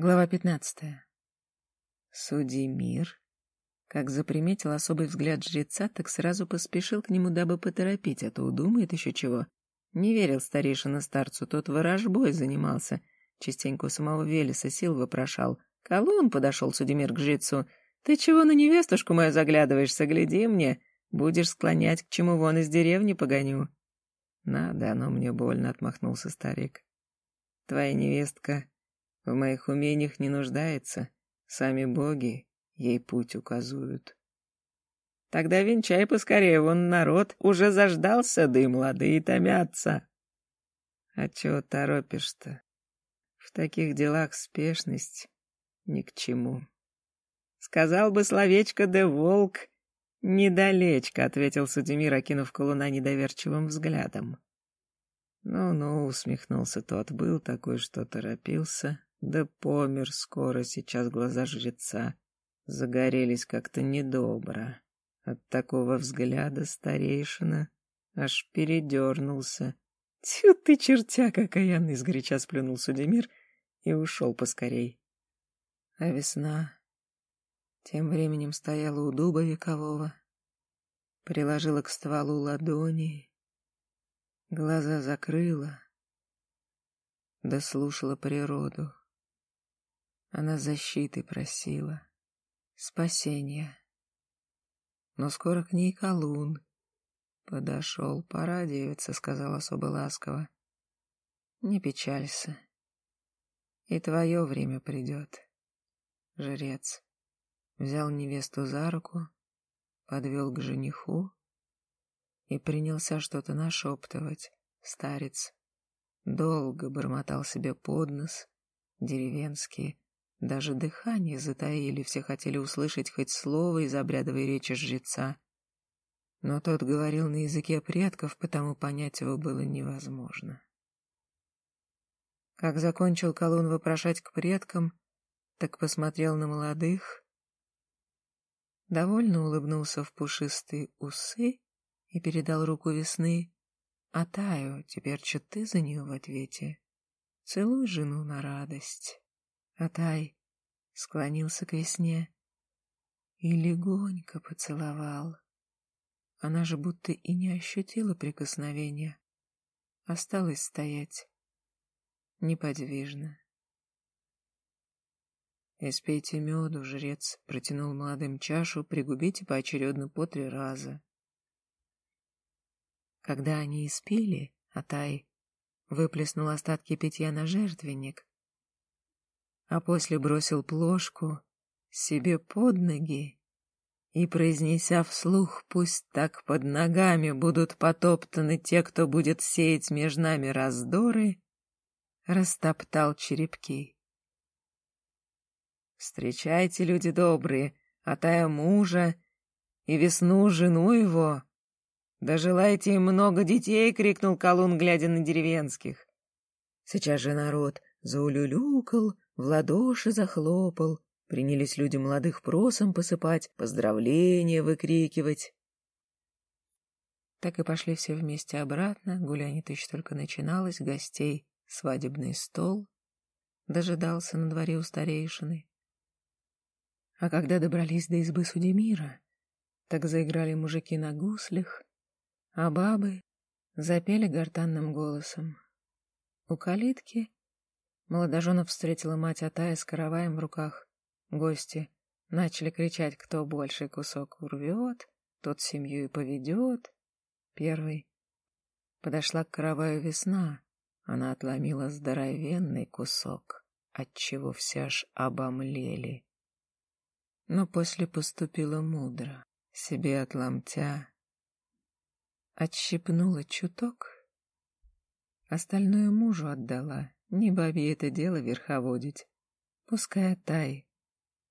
Глава пятнадцатая. Судимир, как заприметил особый взгляд жреца, так сразу поспешил к нему, дабы поторопить, а то удумает еще чего. Не верил старейшина старцу, тот ворожбой занимался. Частенько у самого Велеса сил вопрошал. Колун подошел Судимир к жрецу. «Ты чего на невестушку мою заглядываешься? Гляди мне. Будешь склонять, к чему вон из деревни погоню». «Надо, оно мне больно», — отмахнулся старик. «Твоя невестка в моих умениях не нуждается. Сами боги ей путь указуют». «Тогда венчай поскорее, вон народ уже заждался, да и молодые томятся». «А чего торопишь-то? В таких делах спешность ни к чему». «Сказал бы словечко, да волк «Недалечко», — ответил Судемир, окинув колуна недоверчивым взглядом. «Ну-ну», — усмехнулся тот, — был такой, что торопился, да помер скоро, сейчас глаза жреца загорелись как-то недобро. От такого взгляда старейшина аж передернулся. «Тьфу ты, чертяк окаянный!» — сгоряча сплюнул Судемир и ушел поскорей. А весна тем временем стояла у дуба векового, приложила к стволу ладони, глаза закрыла, дослушала природу. Она защиты просила, спасения. Но скоро к ней колун подошел. «Пора, девица», — сказал особо ласково. «Не печалься, и твое время придет, жрец» взял невесту за руку, подвел к жениху и принялся что-то нашептывать. Старец долго бормотал себе под нос, деревенские, даже дыхание затаили, все хотели услышать хоть слово из обрядовой речи жреца. Но тот говорил на языке предков, потому понять его было невозможно. Как закончил колун вопрошать к предкам, так посмотрел на молодых довольно улыбнулся в пушистые усы и передал руку весны. А Таю, теперь что ты за нее в ответе? Целуй жену на радость. Атай склонился к весне и легонько поцеловал. Она же будто и не ощутила прикосновения. Осталась стоять неподвижно. «Испейте меду, жрец», — протянул молодым чашу, «пригубите поочередно по три раза». Когда они испили, Атай выплеснул остатки питья на жертвенник, а после бросил плошку себе под ноги и, произнеся вслух, пусть так под ногами будут потоптаны те, кто будет сеять между нами раздоры, растоптал черепки. Встречайте, люди добрые, Атая мужа и весну жену его. Да желаете им много детей, крикнул колун, глядя на деревенских. Сейчас же народ заулюлюкал, в ладоши захлопал, принялись люди молодых просом посыпать, поздравления выкрикивать. Так и пошли все вместе обратно, гуляние-то еще только начиналось, гостей свадебный стол дожидался на дворе у старейшины. А когда добрались до избы Судемира, так заиграли мужики на гуслях, а бабы запели гортанным голосом. У калитки молодоженов встретила мать Атая с караваем в руках. Гости начали кричать, кто больший кусок урвет, тот семью и поведет. Первый подошла к караваю весна. Она отломила здоровенный кусок, отчего все аж обомлели но после поступила мудро, себе от ломтя. Отщипнула чуток, остальное мужу отдала, не бабе это дело верховодить. Пускай тай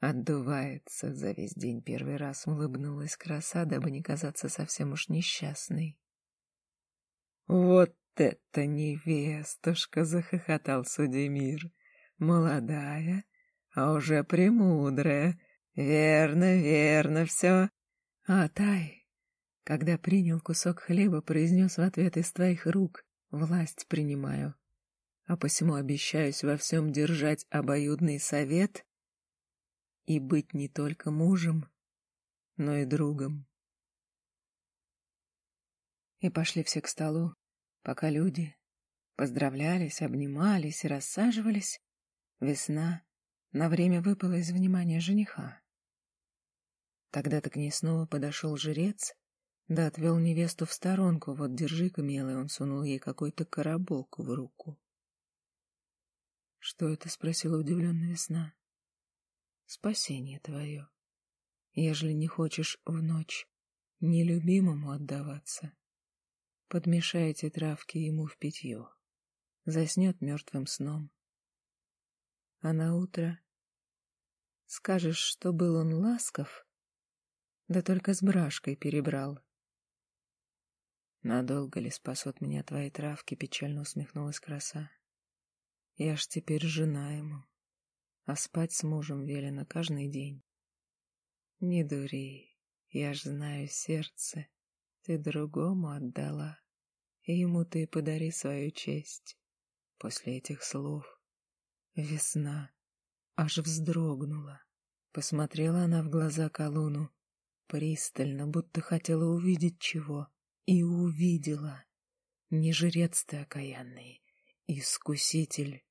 отдувается за весь день первый раз, улыбнулась краса, дабы не казаться совсем уж несчастной. «Вот это невестушка!» — захохотал Судемир. «Молодая, а уже премудрая, «Верно, верно все. А Тай, когда принял кусок хлеба, произнес в ответ из твоих рук «Власть принимаю». А посему обещаюсь во всем держать обоюдный совет и быть не только мужем, но и другом. И пошли все к столу, пока люди поздравлялись, обнимались и рассаживались, весна на время выпала из внимания жениха. Тогда-то к ней снова подошел жрец, да отвел невесту в сторонку, вот держи-ка, милая, он сунул ей какой-то коробок в руку. «Что это?» — спросила удивленная весна. «Спасение твое, ежели не хочешь в ночь нелюбимому отдаваться. Подмешайте травки ему в питье, заснет мертвым сном. А на утро скажешь, что был он ласков, да только с брашкой перебрал. Надолго ли спасут меня твои травки, печально усмехнулась краса. Я ж теперь жена ему, а спать с мужем велено каждый день. Не дури, я ж знаю сердце, ты другому отдала, и ему ты подари свою честь. После этих слов весна аж вздрогнула. Посмотрела она в глаза Колуну, пристально, будто хотела увидеть чего, и увидела. Не жрец ты окаянный, искуситель.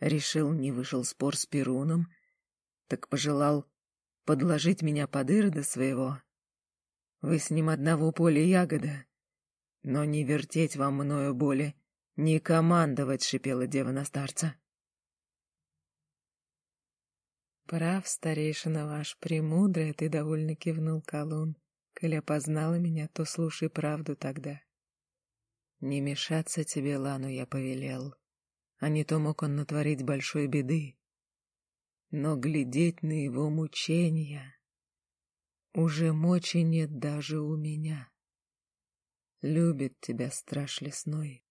Решил, не вышел спор с Перуном, так пожелал подложить меня под ирода своего. Вы с ним одного поля ягода, но не вертеть вам мною боли, не командовать, — шипела дева на старца. Прав, старейшина ваш, премудрый, ты довольно кивнул колун. Коли опознала меня, то слушай правду тогда. Не мешаться тебе, Лану, я повелел, а не то мог он натворить большой беды. Но глядеть на его мучения уже мочи нет даже у меня. Любит тебя страж лесной,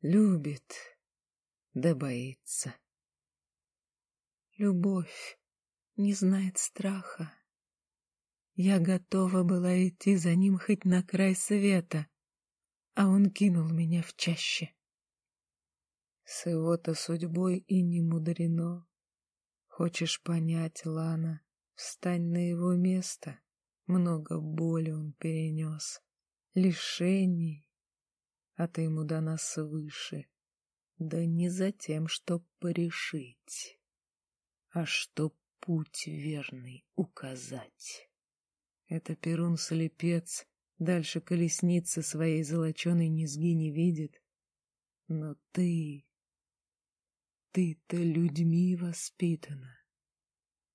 любит, да боится. Любовь не знает страха. Я готова была идти за ним хоть на край света, а он кинул меня в чаще. С его-то судьбой и не мудрено. Хочешь понять, Лана, встань на его место. Много боли он перенес, лишений, а ты ему дана свыше. Да не за тем, чтоб порешить, а чтоб путь верный указать. Это Перун-слепец дальше колесницы своей золоченой низги не видит. Но ты, ты-то людьми воспитана,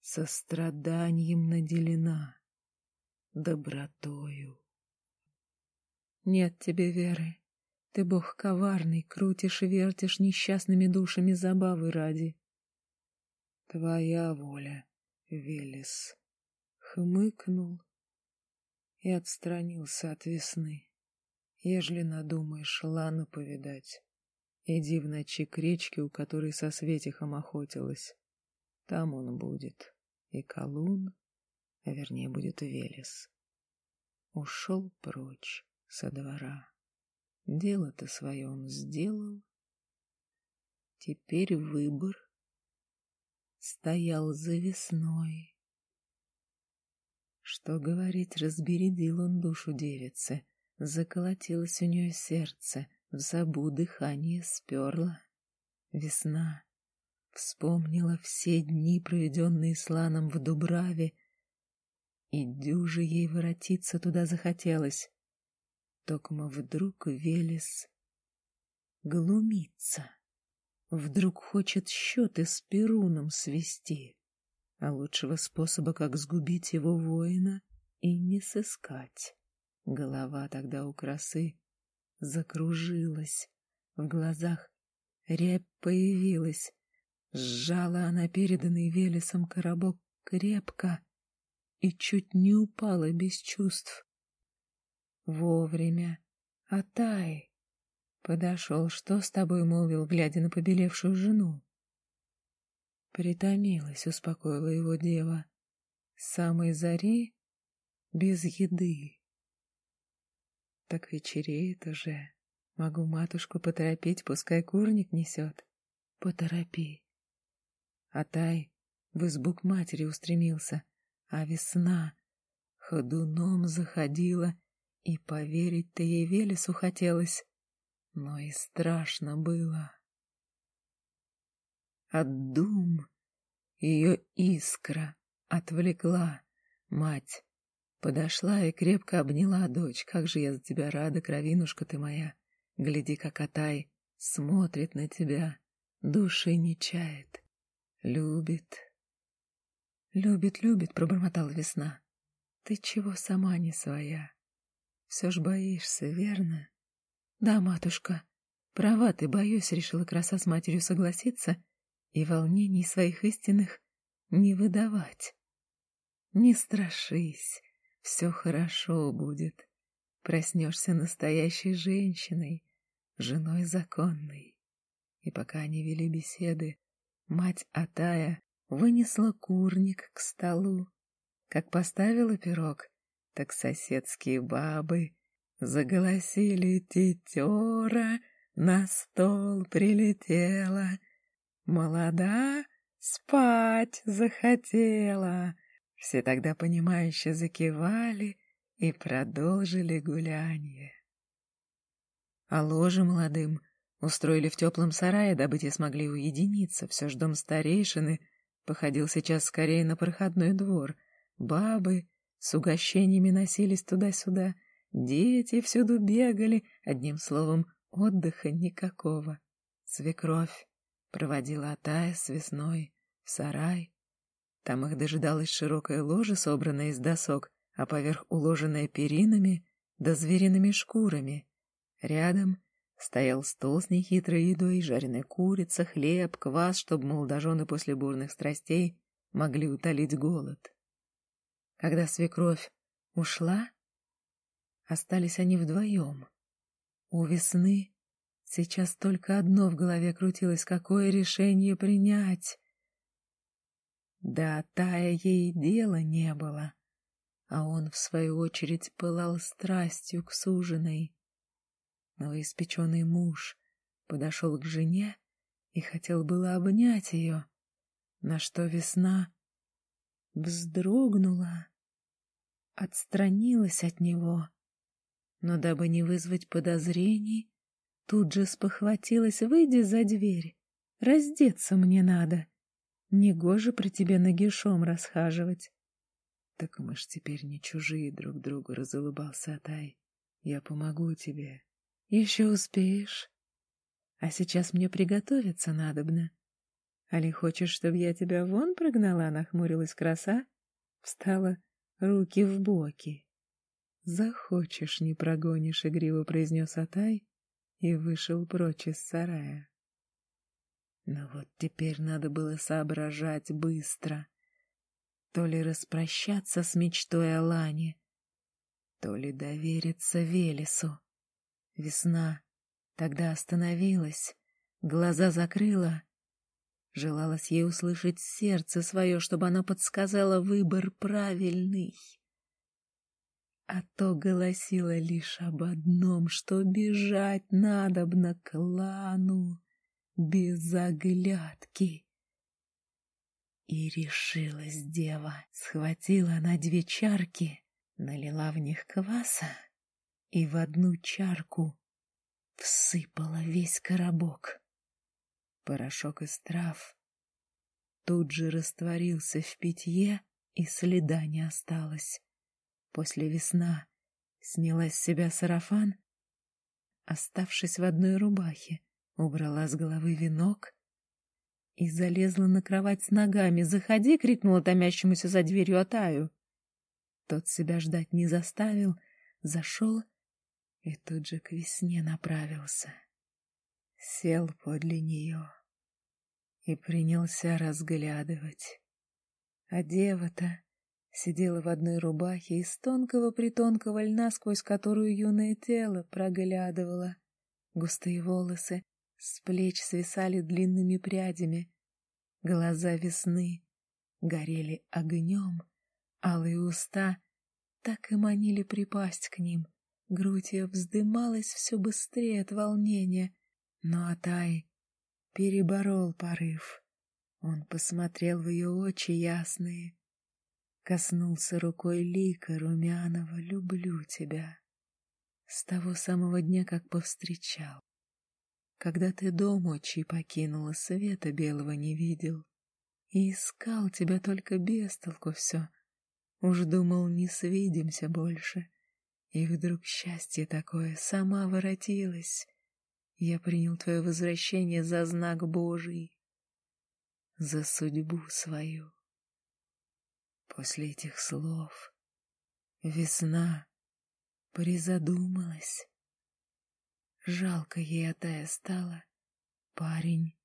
состраданием наделена, добротою. Нет тебе веры. Ты, бог коварный, крутишь и вертишь несчастными душами забавы ради. Твоя воля, Велес, хмыкнул и отстранился от весны. Ежели надумаешь Лану повидать, иди в ночи к речке, у которой со Светихом охотилась. Там он будет, и Колун, а вернее будет Велес. Ушел прочь со двора. Дело-то свое он сделал. Теперь выбор стоял за весной. Что говорить, разбередил он душу девицы, заколотилось у нее сердце, в забу дыхание сперло. Весна. Вспомнила все дни, проведенные с Ланом в Дубраве, и дюже ей воротиться туда захотелось. Токма вдруг Велес глумится, вдруг хочет счеты с Перуном свести а лучшего способа, как сгубить его воина, и не сыскать. Голова тогда у красы закружилась, в глазах рябь появилась. Сжала она переданный Велесом коробок крепко и чуть не упала без чувств. Вовремя. Атай подошел, что с тобой молвил, глядя на побелевшую жену. Притомилась, успокоила его дева. С самой зари без еды. Так вечереет уже. Могу матушку поторопить, пускай курник несет. Поторопи. Атай в избу к матери устремился, а весна ходуном заходила, и поверить-то ей Велесу хотелось, но и страшно было. От дум ее искра отвлекла мать. Подошла и крепко обняла дочь. Как же я за тебя рада, кровинушка ты моя. Гляди, как Атай смотрит на тебя, души не чает, любит. Любит, любит, пробормотала весна. Ты чего сама не своя? Все ж боишься, верно? Да, матушка, права ты, боюсь, решила краса с матерью согласиться и волнений своих истинных не выдавать. Не страшись, все хорошо будет. Проснешься настоящей женщиной, женой законной. И пока они вели беседы, мать Атая вынесла курник к столу. Как поставила пирог, так соседские бабы заголосили тетера, на стол прилетела. Молода спать захотела. Все тогда понимающе закивали и продолжили гуляние. А ложе молодым устроили в теплом сарае, дабы те смогли уединиться. Все ж дом старейшины походил сейчас скорее на проходной двор. Бабы с угощениями носились туда-сюда, дети всюду бегали, одним словом, отдыха никакого. Свекровь проводила Атая с весной в сарай. Там их дожидалось широкое ложе, собранное из досок, а поверх уложенное перинами да звериными шкурами. Рядом стоял стол с нехитрой едой, жареная курица, хлеб, квас, чтобы молодожены после бурных страстей могли утолить голод. Когда свекровь ушла, остались они вдвоем. У весны сейчас только одно в голове крутилось, какое решение принять. Да, тая ей дела не было, а он, в свою очередь, пылал страстью к суженой. Новоиспеченный муж подошел к жене и хотел было обнять ее, на что весна вздрогнула, отстранилась от него, но дабы не вызвать подозрений, тут же спохватилась, выйди за дверь, раздеться мне надо, негоже при тебе нагишом расхаживать. Так мы ж теперь не чужие друг другу, разулыбался Атай. Я помогу тебе. Еще успеешь. А сейчас мне приготовиться надобно. Али хочешь, чтобы я тебя вон прогнала? Нахмурилась краса, встала, руки в боки. Захочешь, не прогонишь, игриво произнес Атай и вышел прочь из сарая. Но вот теперь надо было соображать быстро. То ли распрощаться с мечтой о Лане, то ли довериться Велесу. Весна тогда остановилась, глаза закрыла. Желалось ей услышать сердце свое, чтобы оно подсказало выбор правильный. А то голосило лишь об одном, что бежать надобно к лану без оглядки. И решилась дева, схватила она две чарки, налила в них кваса и в одну чарку всыпала весь коробок. Порошок из трав тут же растворился в питье, и следа не осталось. После весна сняла с себя сарафан, оставшись в одной рубахе, убрала с головы венок и залезла на кровать с ногами. «Заходи!» — крикнула томящемуся за дверью Атаю. Тот себя ждать не заставил, зашел и тут же к весне направился. Сел подле нее и принялся разглядывать. А дева-то сидела в одной рубахе из тонкого-притонкого льна, сквозь которую юное тело проглядывало. Густые волосы с плеч свисали длинными прядями. Глаза весны горели огнем, алые уста так и манили припасть к ним — Грудь ее вздымалась все быстрее от волнения, но Атай переборол порыв. Он посмотрел в ее очи ясные, коснулся рукой лика румяного «Люблю тебя» с того самого дня, как повстречал. Когда ты дом отчий покинула, света белого не видел. И искал тебя только без толку все. Уж думал, не свидимся больше. И вдруг счастье такое сама воротилась. Я принял твое возвращение за знак Божий, за судьбу свою. После этих слов весна призадумалась. Жалко ей Атая стало. Парень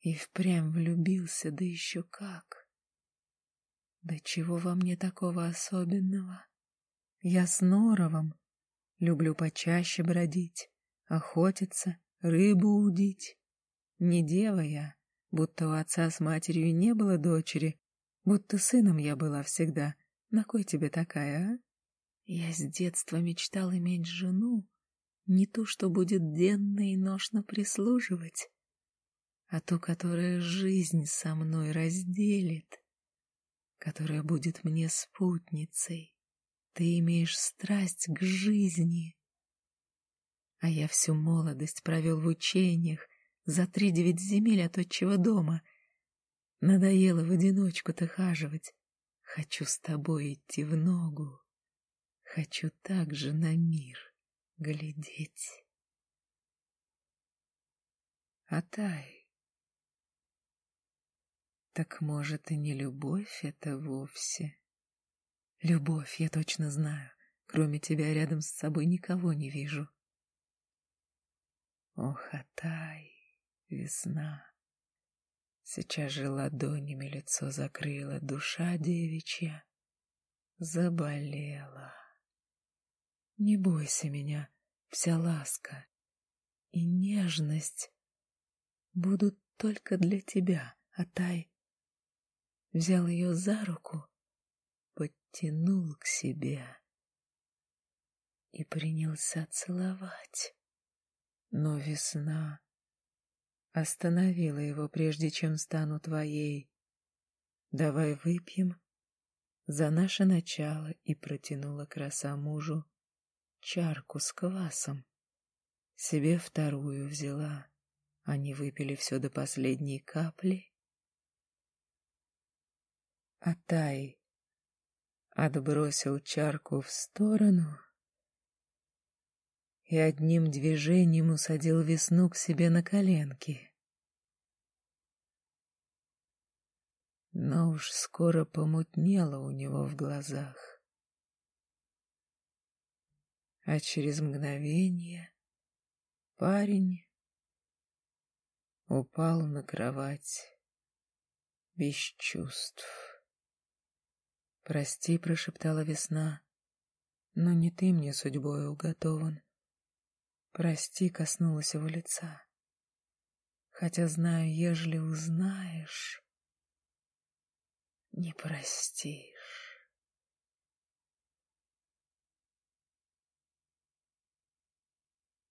и впрямь влюбился, да еще как. Да чего во мне такого особенного? Я с Норовом люблю почаще бродить, охотиться, рыбу удить. Не дева я, будто у отца с матерью не было дочери, будто сыном я была всегда. На кой тебе такая, а? Я с детства мечтал иметь жену, не ту, что будет денно и ношно прислуживать, а ту, которая жизнь со мной разделит, которая будет мне спутницей. Ты имеешь страсть к жизни. А я всю молодость провел в учениях, за три девять земель от отчего дома. Надоело в одиночку-то хаживать. Хочу с тобой идти в ногу. Хочу так же на мир глядеть. Атай. Так может и не любовь это вовсе? Любовь, я точно знаю. Кроме тебя рядом с собой никого не вижу. Ох, Атай, весна. Сейчас же ладонями лицо закрыла, душа девичья заболела. Не бойся меня, вся ласка и нежность будут только для тебя, Атай. Взял ее за руку подтянул к себе и принялся целовать. Но весна остановила его, прежде чем стану твоей. Давай выпьем за наше начало и протянула краса мужу чарку с квасом. Себе вторую взяла. Они выпили все до последней капли. А Тай отбросил чарку в сторону и одним движением усадил весну к себе на коленки. Но уж скоро помутнело у него в глазах. А через мгновение парень упал на кровать без чувств. «Прости», — прошептала весна, — «но не ты мне судьбой уготован». «Прости», — коснулась его лица. «Хотя знаю, ежели узнаешь...» «Не простишь».